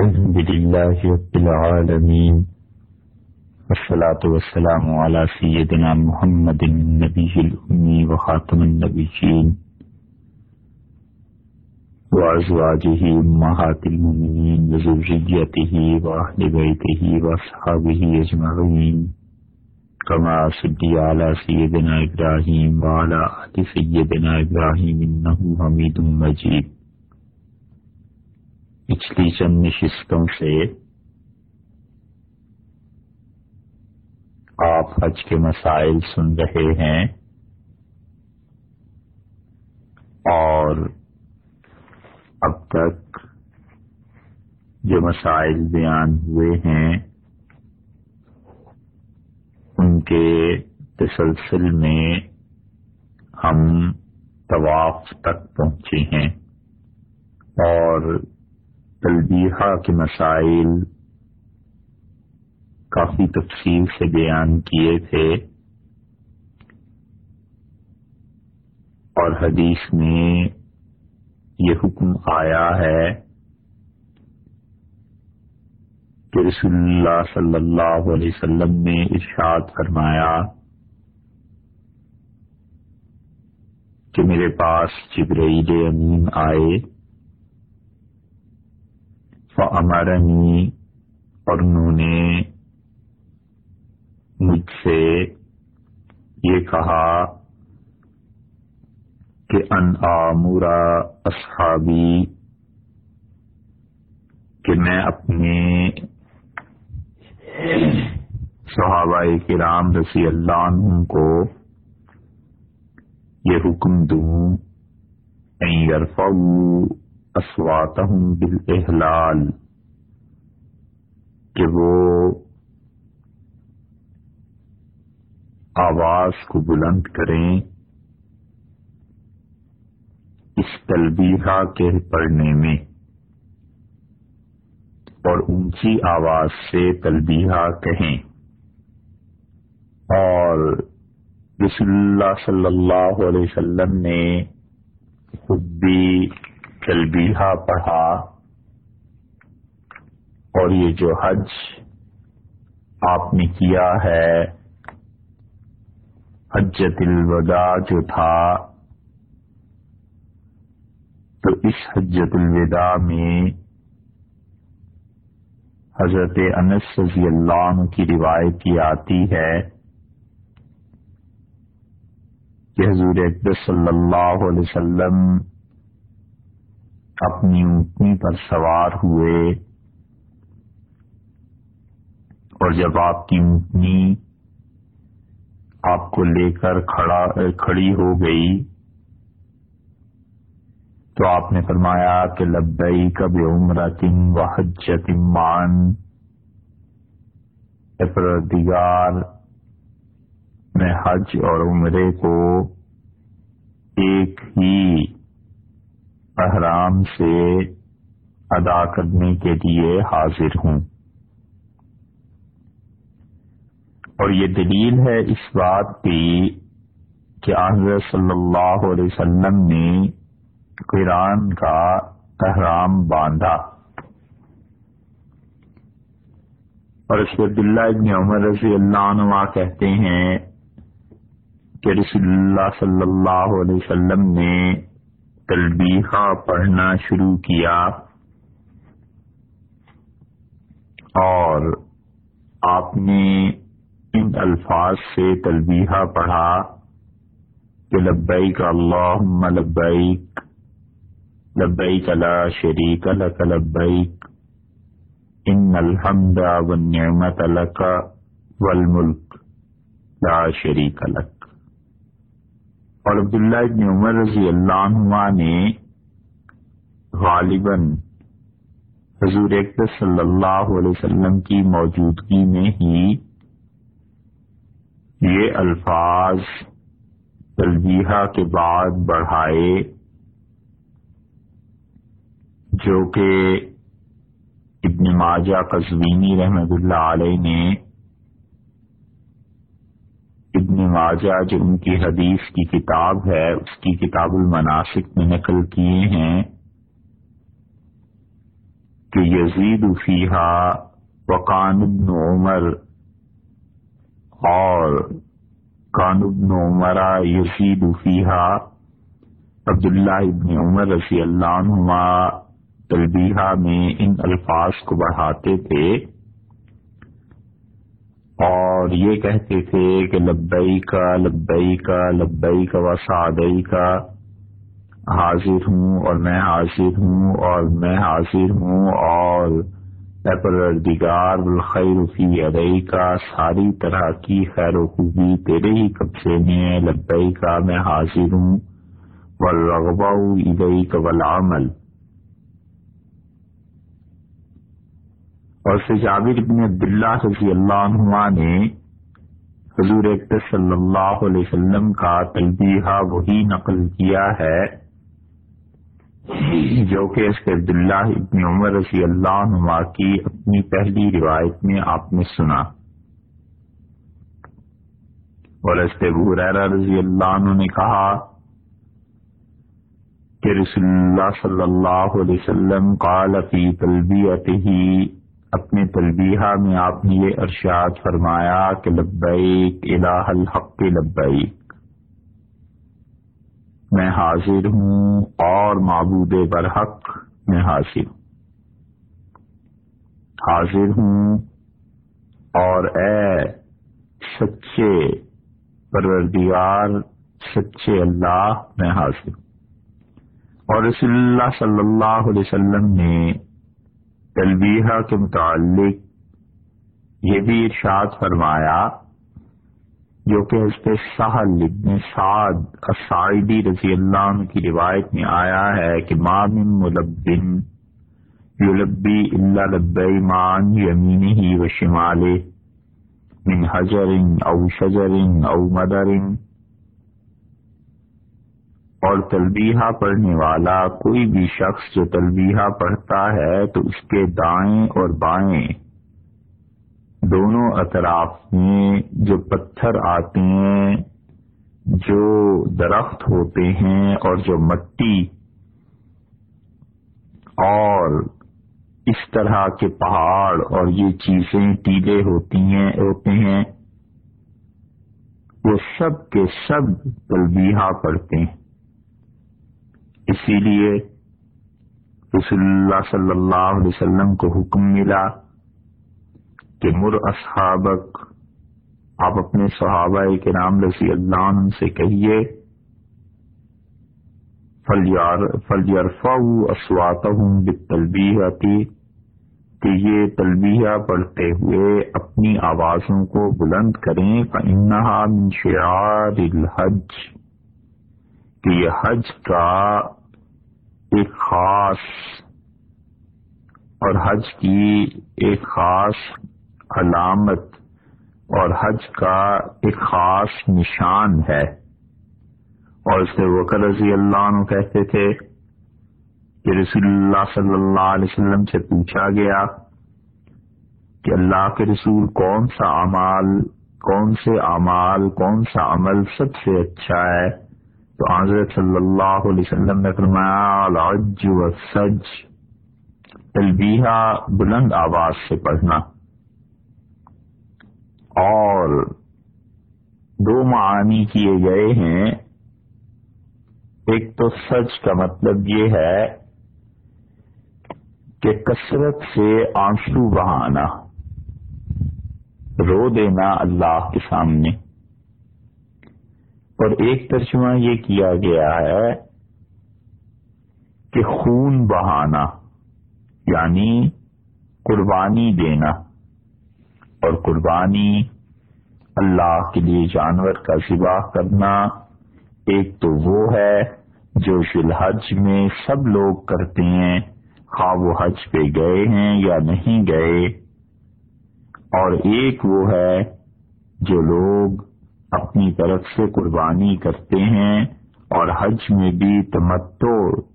الحمد لله رب العالمين والصلاة والسلام على سيدنا محمد النبي الأمي وخاتم النبيين وأزواجه أمهات المؤمنين وزوجيته وأهل بيته وأصحابه أجمعين كما صلي على سيدنا إبراهيم وعلى آل سيدنا إبراهيم إنه حميد مجيد پچھلی چند نشستوں سے آپ حج کے مسائل سن رہے ہیں اور اب تک جو مسائل بیان ہوئے ہیں ان کے تسلسل میں ہم طواف تک پہنچے ہیں اور تلبیحہ کے مسائل کافی تفصیل سے بیان کیے تھے اور حدیث میں یہ حکم آیا ہے کہ رسول اللہ صلی اللہ علیہ وسلم نے ارشاد فرمایا کہ میرے پاس جبرائیل امین آئے فمرنی اور انہوں نے مجھ سے یہ کہا کہ ان آمورا اصحابی کہ میں اپنے صحابہ کرام رسی اللہ عنہ کو یہ حکم دوں یرفعوا اسواتہم بالاحلال کہ وہ آواز کو بلند کریں، اس تلبیحہ کے پڑھنے میں، اور اونچی آواز سے تلبیحہ کہیں۔ اور رسول اللہ صلی اللہ علیہ وسلم نے خود بھی تلبیحہ پڑھا اور یہ جو حج آپ نے کیا ہے، حجت الوداع جو تھا، تو اس حجت الوداع میں حضرت انس رضی اللہ عنہ کی روایت یہ آتی ہے کہ حضور اکبر صلی اللہ علیہ وسلم اپنی اونٹنی پر سوار ہوئے اور جب آپ کی اونٹنی آپ کو لے کر کھڑا کھڑی ہو گئی تو آپ نے فرمایا کہ لبئی کب عمر تم و حجت مان پردگار میں حج اور عمرے کو ایک ہی احرام سے ادا کرنے کے لیے حاضر ہوں۔ اور یہ دلیل ہے اس بات کی کہ حضرت صلی اللہ علیہ وسلم نے قرآن کا احرام باندھا۔ اور اس عبداللہ ابن عمر رضی اللہ عنہ کہتے ہیں کہ رسول اللہ صلی اللہ علیہ وسلم نے تلبیحہ پڑھنا شروع کیا اور آپ نے ان الفاظ سے تلبیحہ پڑھا کہ لبیک اللہم لبیک لبیک لا شریک لک، لبیک ان الحمد والنعمت لک والملک لا شریک لک۔ اور عبداللہ ابن عمر رضی اللہ عنہ نے غالباً حضور اکبر صلی اللہ علیہ وسلم کی موجودگی میں ہی یہ الفاظ تلبیحہ کے بعد بڑھائے جو کہ ابن ماجہ قزوینی رحمت اللہ علیہ نے ابن ماجہ جو ان کی حدیث کی کتاب ہے، اس کی کتاب المناسک میں نقل کیے ہیں کہ یزید فیحا وقان ابن عمر اور کان ابن عمرہ یزید فیحا عبداللہ ابن عمر رضی اللہ عنہ تلبیہ میں ان الفاظ کو بڑھاتے تھے۔ اور یہ کہتے تھے کہ لبئی کا لبئی کا لبئی کا وسادئی کا حاضر ہوں اور میں حاضر ہوں اور میں حاضر ہوں اور پروردگار، الخیر فی ادئی کا ساری طرح کی خیر و خوبی تیرے ہی قبضے میں لبئی کا میں حاضر ہوں، والرغبہ ادئی کا والعمل۔ اور سے جابر ابن عبداللہ رضی اللہ عنہ نے حضور صلی اللہ علیہ وسلم کا تلبیہ وہی نقل کیا ہے، جو کہ اس کے عبداللہ ابن عمر رضی اللہ عنہ کی اپنی پہلی روایت میں آپ نے سنا۔ اور اس رضی اللہ عنہ نے کہا کہ رسول اللہ صلی اللہ علیہ وسلم قال فی تلبیت ہی اپنے تلبیہ میں آپ نے یہ ارشاد فرمایا کہ لبیک الہ الحق، لبیک۔ میں حاضر ہوں اور معبود برحق میں حاضر ہوں۔ حاضر ہوں اور اے سچے پروردگار، سچے اللہ میں حاضر ہوں۔ اور رسول اللہ صلی اللہ علیہ وسلم نے تلبیہ کے متعلق یہ بھی ارشاد فرمایا جو کہ اس پہ سہل ابن سعد اسائدی رضی اللہ عنہ کی روایت میں آیا ہے کہ مام ملبن یلبی اللہ لب مان یمین ہی و شمال من حجر او شجر او مدر اور تلبیہ پڑھنے والا کوئی بھی شخص جو تلبیہ پڑھتا ہے تو اس کے دائیں اور بائیں دونوں اطراف میں جو پتھر آتے ہیں، جو درخت ہوتے ہیں اور جو مٹی اور اس طرح کے پہاڑ اور یہ چیزیں ٹیلے ہوتی ہیں، ہوتے ہیں، وہ سب کے سب تلبیہ پڑھتے ہیں۔ اسی لیے رسول اللہ صلی اللہ علیہ وسلم کو حکم ملا کہ مر اصحابک، آپ اپنے صحابہ کے نام رسی اللہ عنہ سے کہیے فلیرفا اسوات ہوں تلبیہ کہ یہ تلبیہ پڑھتے ہوئے اپنی آوازوں کو بلند کریں، فإنها من شعار الحج، کہ یہ حج کا ایک خاص اور حج کی ایک خاص علامت اور حج کا ایک خاص نشان ہے۔ اور اس سے وکر رضی اللہ عنہ کہتے تھے کہ رسول اللہ صلی اللہ علیہ وسلم سے پوچھا گیا کہ اللہ کے رسول کون سا اعمال، کون سے اعمال، کون سا عمل سب سے اچھا ہے؟ تو حضرت صلی اللہ علیہ وسلم نے فرمایا و سج تلبیہ بلند آواز سے پڑھنا۔ اور دو معنی کیے گئے ہیں۔ ایک تو سچ کا مطلب یہ ہے کہ کثرت سے آنسو بہانا، رو دینا اللہ کے سامنے۔ اور ایک ترجمہ یہ کیا گیا ہے کہ خون بہانا یعنی قربانی دینا اور قربانی اللہ کے لیے جانور کا ذبح کرنا، ایک تو وہ ہے جو الحج میں سب لوگ کرتے ہیں، خواہ وہ حج پہ گئے ہیں یا نہیں گئے، اور ایک وہ ہے جو لوگ اپنی طرف سے قربانی کرتے ہیں اور حج میں بھی تمتو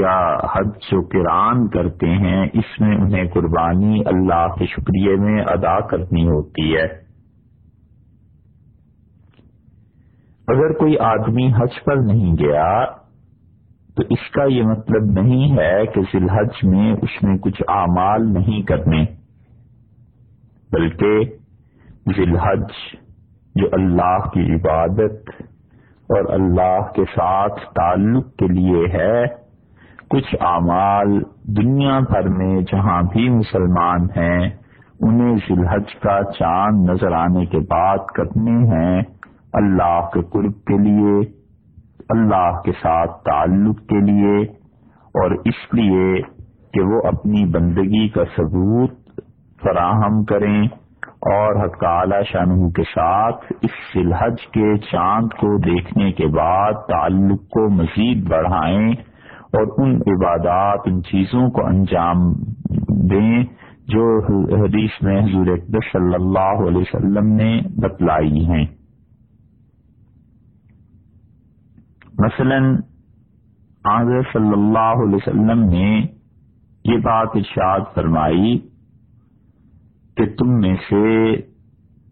یا حج جو کران کرتے ہیں، اس میں انہیں قربانی اللہ کے شکریہ میں ادا کرنی ہوتی ہے۔ اگر کوئی آدمی حج پر نہیں گیا، تو اس کا یہ مطلب نہیں ہے کہ ذلحج میں اس میں کچھ اعمال نہیں کرنے، بلکہ ذلحج جو اللہ کی عبادت اور اللہ کے ساتھ تعلق کے لیے ہے، کچھ اعمال دنیا بھر میں جہاں بھی مسلمان ہیں، انہیں ذلحج کا چاند نظر آنے کے بعد کرنے ہیں۔ اللہ کے قرب کے لیے، اللہ کے ساتھ تعلق کے لیے، اور اس لیے کہ وہ اپنی بندگی کا ثبوت فراہم کریں۔ اور حق اعلی شاہ کے ساتھ اس سلحج کے چاند کو دیکھنے کے بعد تعلق کو مزید بڑھائیں اور ان عبادات، ان چیزوں کو انجام دیں جو حدیث میں حضور اقدس صلی اللہ علیہ وسلم نے بتلائی ہیں۔ مثلا آضر صلی اللہ علیہ وسلم نے یہ بات ارشاد فرمائی کہ تم میں سے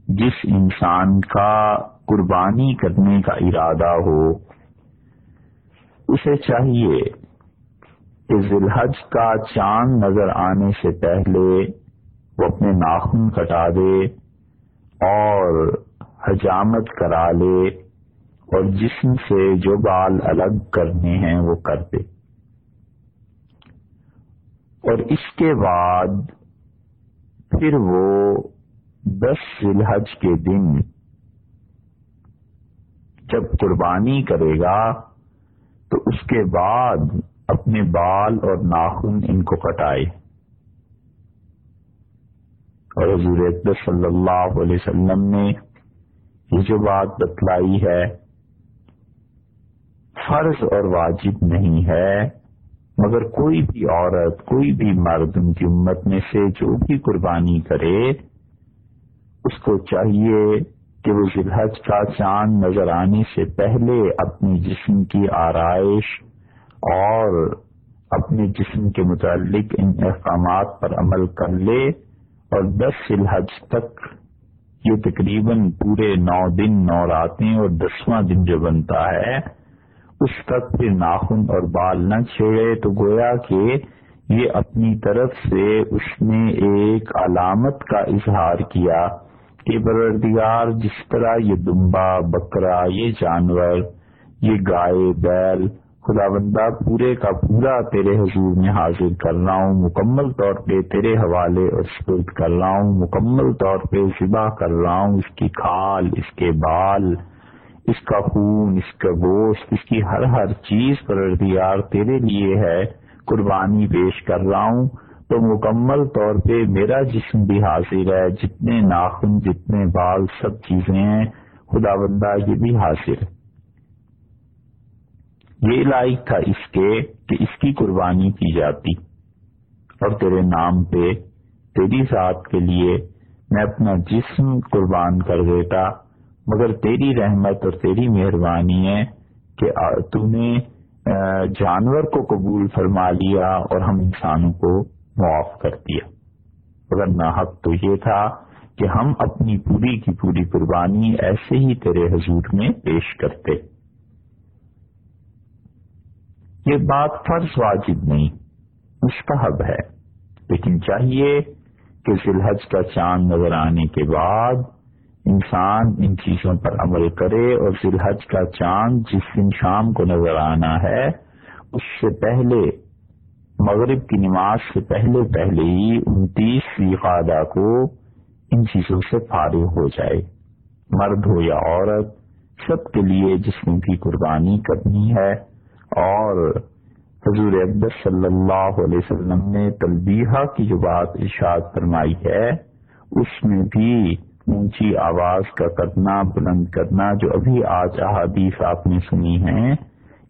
جس انسان کا قربانی کرنے کا ارادہ ہو، اسے چاہیے کہ ذلحج کا چاند نظر آنے سے پہلے وہ اپنے ناخن کٹا دے اور حجامت کرا لے اور جسم سے جو بال الگ کرنے ہیں وہ کر دے۔ اور اس کے بعد پھر وہ دس ذلحج کے دن جب قربانی کرے گا، تو اس کے بعد اپنے بال اور ناخن ان کو کٹائے۔ اور حضور اقدس صلی اللہ علیہ وسلم نے یہ جو بات بتلائی ہے، فرض اور واجب نہیں ہے۔ مگر کوئی بھی عورت، کوئی بھی مرد ان کی امت میں سے جو بھی قربانی کرے، اس کو چاہیے کہ وہ ذلحج کا چاند نظر آنے سے پہلے اپنی جسم کی آرائش اور اپنے جسم کے متعلق ان احکامات پر عمل کر لے اور دس الحج تک یہ تقریباً پورے نو دن، نو راتیں اور دسواں دن جو بنتا ہے اس تک پھر ناخن اور بال نہ چھیڑے تو گویا کہ یہ اپنی طرف سے اس نے ایک علامت کا اظہار کیا کہ پروردگار جس طرح یہ دمبا، بکرا، یہ جانور، یہ گائے، بیل خدا بندہ پورے کا پورا تیرے حضور میں حاضر کر رہا ہوں، مکمل طور پہ تیرے حوالے اور سپرد کر رہا ہوں، مکمل طور پہ ذبح کر رہا ہوں، اس کی کھال، اس کے بال اس کا خون، اس کا گوشت، اس کی ہر ہر چیز پر تیرے لیے ہے، قربانی پیش کر رہا ہوں۔ تو مکمل طور پہ میرا جسم بھی حاضر ہے، جتنے ناخن، جتنے بال، سب چیزیں ہیں۔ خدا بندہ، یہ بھی حاضر ہے یہ لائق تھا اس کے کہ اس کی قربانی کی جاتی۔ اور تیرے نام پہ، تیری ذات کے لیے میں اپنا جسم قربان کر دیتا۔ مگر تیری رحمت اور تیری مہربانی ہے کہ تو نے جانور کو قبول فرما لیا اور ہم انسانوں کو معاف کر دیا۔ مگر نہ حق تو یہ تھا کہ ہم اپنی پوری کی پوری قربانی ایسے ہی تیرے حضور میں پیش کرتے۔ یہ بات فرض واجب نہیں مستحب ہے، لیکن چاہیے کہ ذلحج کا چاند نظر آنے کے بعد انسان ان چیزوں پر عمل کرے اور ذلحج کا چاند جس دن شام کو نظر آنا ہے، اس سے پہلے، مغرب کی نماز سے پہلے پہلے ہی انتیس فیقادہ کو ان چیزوں سے فارغ ہو جائے۔ مرد ہو یا عورت، سب کے لیے جس میں بھی قربانی کرنی ہے۔ اور حضور اقدس صلی اللہ علیہ وسلم نے تلبیہ کی جو بات ارشاد فرمائی ہے، اس میں بھی اونچی آواز کا کرنا، بلند کرنا جو ابھی آج احادیث آپ نے سنی ہیں،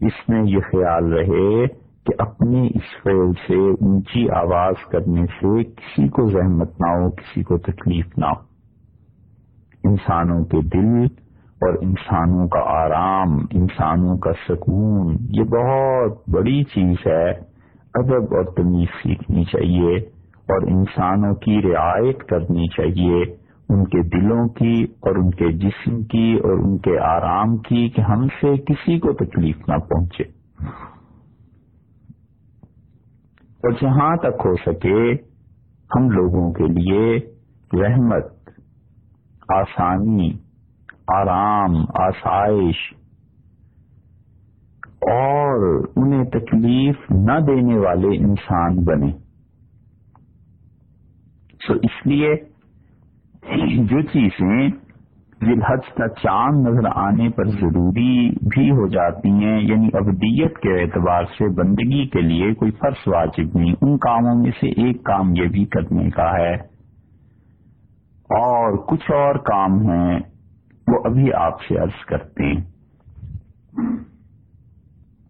اس میں یہ خیال رہے کہ اپنی اس فیل سے، اونچی آواز کرنے سے کسی کو زحمت نہ ہو، کسی کو تکلیف نہ ہو۔ انسانوں کے دل اور انسانوں کا آرام، انسانوں کا سکون، یہ بہت بڑی چیز ہے، ادب اور تمیز سیکھنی چاہیے اور انسانوں کی رعایت کرنی چاہیے۔ ان کے دلوں کی اور ان کے جسم کی اور ان کے آرام کی کہ ہم سے کسی کو تکلیف نہ پہنچے۔ اور جہاں تک ہو سکے، ہم لوگوں کے لیے رحمت، آسانی، آرام، آسائش اور انہیں تکلیف نہ دینے والے انسان بنے۔ سو اس لیے جو چیزیں ذلحج کا چاند نظر آنے پر ضروری بھی ہو جاتی ہیں یعنی ابدیت کے اعتبار سے بندگی کے لیے کوئی فرض واجب نہیں، ان کاموں میں سے ایک کام یہ بھی کرنے کا ہے۔ اور کچھ اور کام ہیں، وہ ابھی آپ سے عرض کرتے ہیں۔